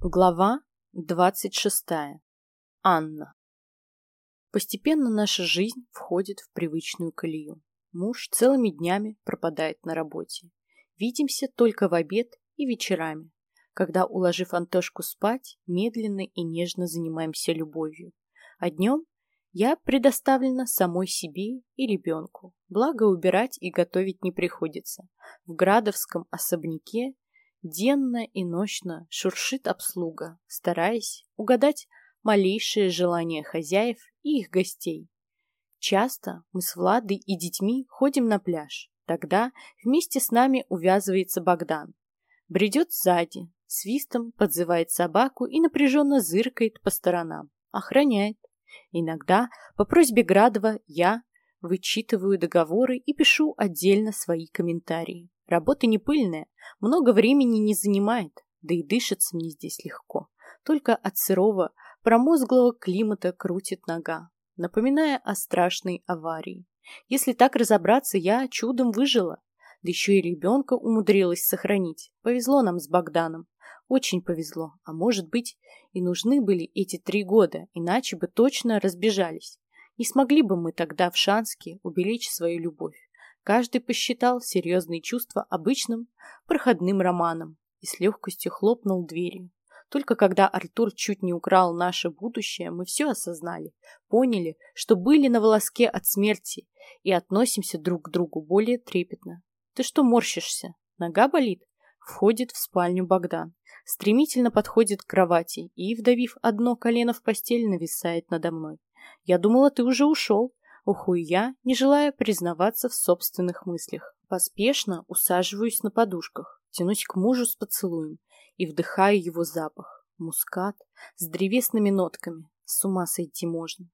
Глава двадцать шестая. Анна. Постепенно наша жизнь входит в привычную колею. Муж целыми днями пропадает на работе. Видимся только в обед и вечерами, когда, уложив Антошку спать, медленно и нежно занимаемся любовью. А днем я предоставлена самой себе и ребенку. Благо убирать и готовить не приходится. В градовском особняке Денно и ночно шуршит обслуга, стараясь угадать малейшие желания хозяев и их гостей. Часто мы с Владой и детьми ходим на пляж. Тогда вместе с нами увязывается Богдан. Бредет сзади, свистом подзывает собаку и напряженно зыркает по сторонам. Охраняет. Иногда по просьбе Градова я вычитываю договоры и пишу отдельно свои комментарии. Работа не пыльная, много времени не занимает, да и дышится мне здесь легко. Только от сырого, промозглого климата крутит нога, напоминая о страшной аварии. Если так разобраться, я чудом выжила. Да еще и ребенка умудрилась сохранить. Повезло нам с Богданом. Очень повезло. А может быть, и нужны были эти три года, иначе бы точно разбежались. Не смогли бы мы тогда в Шанске уберечь свою любовь. Каждый посчитал серьезные чувства обычным проходным романом и с легкостью хлопнул дверью. Только когда Артур чуть не украл наше будущее, мы все осознали, поняли, что были на волоске от смерти и относимся друг к другу более трепетно. Ты что морщишься? Нога болит? Входит в спальню Богдан, стремительно подходит к кровати и, вдавив одно колено в постель, нависает надо мной. Я думала, ты уже ушел. Ухую я, не желая признаваться в собственных мыслях. Поспешно усаживаюсь на подушках, тянусь к мужу с поцелуем и вдыхаю его запах. Мускат с древесными нотками. С ума сойти можно.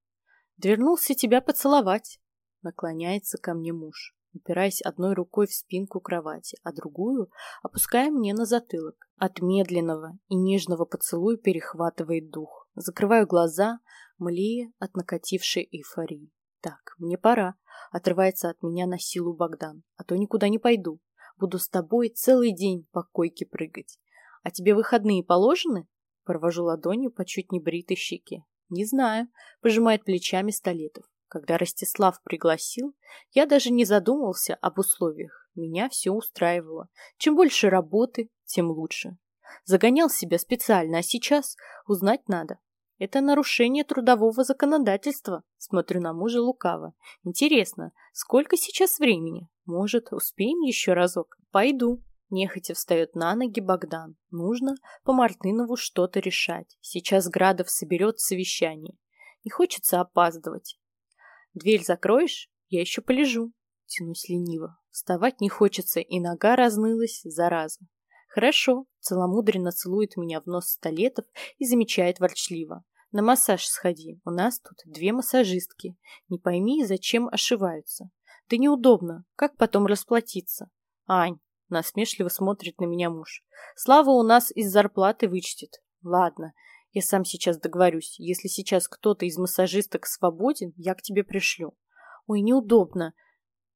Двернулся тебя поцеловать. Наклоняется ко мне муж, упираясь одной рукой в спинку кровати, а другую опуская мне на затылок. От медленного и нежного поцелуя перехватывает дух. Закрываю глаза, млея от накатившей эйфории. Так, мне пора. Отрывается от меня на силу Богдан. А то никуда не пойду. Буду с тобой целый день по койке прыгать. А тебе выходные положены? Провожу ладонью по чуть не бритой щеке. Не знаю. Пожимает плечами Столетов. Когда Ростислав пригласил, я даже не задумывался об условиях. Меня все устраивало. Чем больше работы, тем лучше. Загонял себя специально, а сейчас узнать надо. Это нарушение трудового законодательства. Смотрю на мужа лукаво. Интересно, сколько сейчас времени? Может, успеем еще разок? Пойду. Нехотя встает на ноги Богдан. Нужно по Мартынову что-то решать. Сейчас Градов соберет совещание. Не хочется опаздывать. Дверь закроешь? Я еще полежу. Тянусь лениво. Вставать не хочется, и нога разнылась, зараза. Хорошо, целомудренно целует меня в нос столетов и замечает ворчливо. На массаж сходи, у нас тут две массажистки. Не пойми, зачем ошиваются. Да неудобно, как потом расплатиться? Ань, насмешливо смотрит на меня муж. Слава у нас из зарплаты вычтет. Ладно, я сам сейчас договорюсь. Если сейчас кто-то из массажисток свободен, я к тебе пришлю. Ой, неудобно.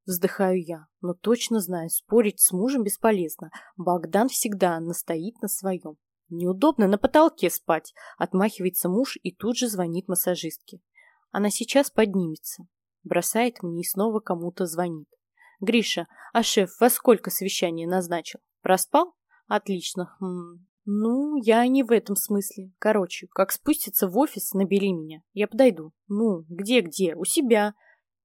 Вздыхаю я, но точно знаю, спорить с мужем бесполезно. Богдан всегда настоит на своем. Неудобно на потолке спать, отмахивается муж и тут же звонит массажистке. Она сейчас поднимется. Бросает мне и снова кому-то звонит. Гриша, а шеф во сколько совещание назначил? Проспал? Отлично. Хм. Ну, я не в этом смысле. Короче, как спустится в офис, набери меня. Я подойду. Ну, где-где? У себя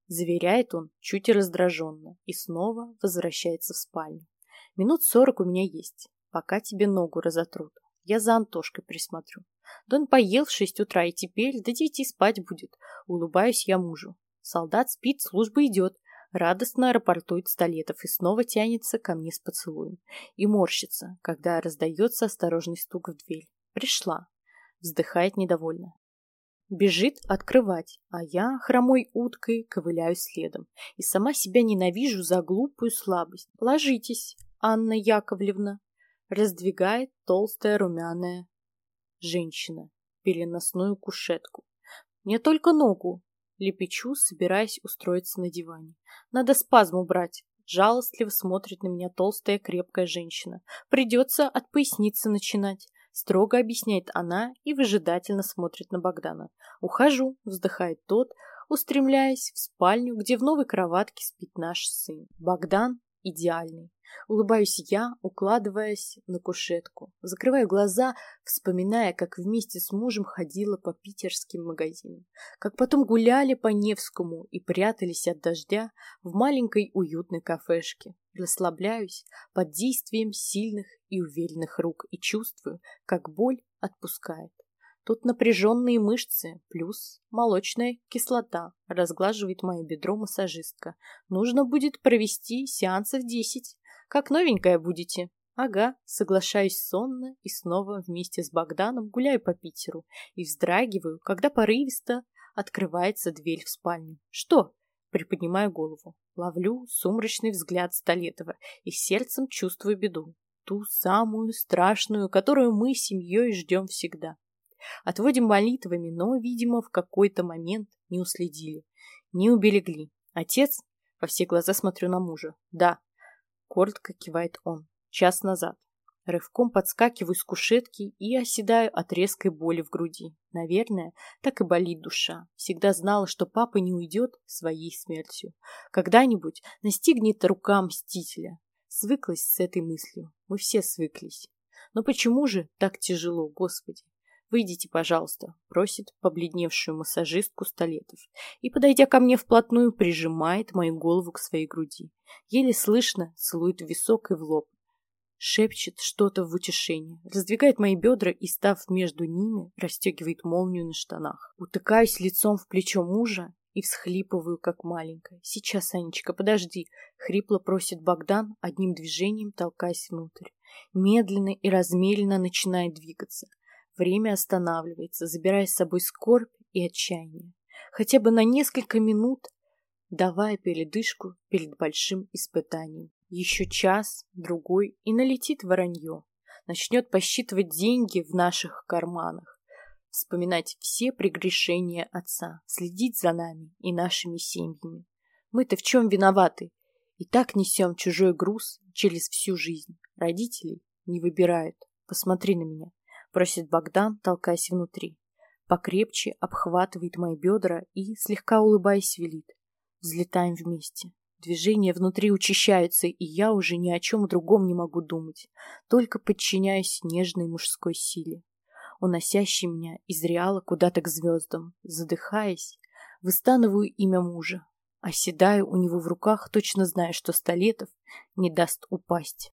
заверяет он чуть раздраженно и снова возвращается в спальню. Минут сорок у меня есть, пока тебе ногу разотрут. Я за Антошкой присмотрю. Дон поел в шесть утра и теперь до девяти спать будет. Улыбаюсь я мужу. Солдат спит, служба идет. Радостно рапортует Столетов и снова тянется ко мне с поцелуем. И морщится, когда раздается осторожный стук в дверь. Пришла. Вздыхает недовольно. Бежит открывать, а я хромой уткой ковыляю следом и сама себя ненавижу за глупую слабость. Ложитесь, Анна Яковлевна. Раздвигает толстая румяная женщина переносную кушетку. Мне только ногу. Лепечу, собираясь устроиться на диване. Надо спазм убрать. Жалостливо смотрит на меня толстая крепкая женщина. Придется от поясницы начинать. Строго объясняет она и выжидательно смотрит на Богдана. Ухожу, вздыхает тот, устремляясь в спальню, где в новой кроватке спит наш сын. Богдан идеальный. Улыбаюсь я, укладываясь на кушетку. Закрываю глаза, вспоминая, как вместе с мужем ходила по питерским магазинам. Как потом гуляли по Невскому и прятались от дождя в маленькой уютной кафешке. Расслабляюсь под действием сильных и уверенных рук и чувствую, как боль отпускает. Тут напряженные мышцы, плюс молочная кислота, разглаживает мое бедро массажистка. Нужно будет провести сеансов десять. Как новенькая будете? Ага, соглашаюсь сонно и снова вместе с Богданом гуляю по Питеру и вздрагиваю, когда порывисто открывается дверь в спальню. Что? Приподнимаю голову. Ловлю сумрачный взгляд Столетова и сердцем чувствую беду. Ту самую страшную, которую мы с семьей ждем всегда. Отводим молитвами, но, видимо, в какой-то момент не уследили, не уберегли. Отец, во все глаза смотрю на мужа. Да, коротко кивает он. Час назад. Рывком подскакиваю с кушетки и оседаю от резкой боли в груди. Наверное, так и болит душа. Всегда знала, что папа не уйдет своей смертью. Когда-нибудь настигнет рука мстителя. Свыклась с этой мыслью. Мы все свыклись. Но почему же так тяжело, Господи? «Выйдите, пожалуйста», — просит побледневшую массажистку Столетов. И, подойдя ко мне вплотную, прижимает мою голову к своей груди. Еле слышно целует в висок и в лоб. Шепчет что-то в утешение, раздвигает мои бедра и, став между ними, расстегивает молнию на штанах. Утыкаюсь лицом в плечо мужа и всхлипываю, как маленькая. «Сейчас, Анечка, подожди!» — хрипло просит Богдан, одним движением толкаясь внутрь. Медленно и размеренно начинает двигаться. Время останавливается, забирая с собой скорбь и отчаяние. Хотя бы на несколько минут, давая передышку перед большим испытанием. Еще час, другой, и налетит воронье. Начнет посчитывать деньги в наших карманах. Вспоминать все прегрешения отца, следить за нами и нашими семьями. Мы-то в чем виноваты? И так несем чужой груз через всю жизнь. Родителей не выбирают. Посмотри на меня просит Богдан, толкаясь внутри. Покрепче обхватывает мои бедра и, слегка улыбаясь, велит. Взлетаем вместе. Движения внутри учащаются, и я уже ни о чем другом не могу думать, только подчиняюсь нежной мужской силе, уносящей меня из реала куда-то к звездам. Задыхаясь, выстанываю имя мужа, оседаю у него в руках, точно зная, что Столетов не даст упасть.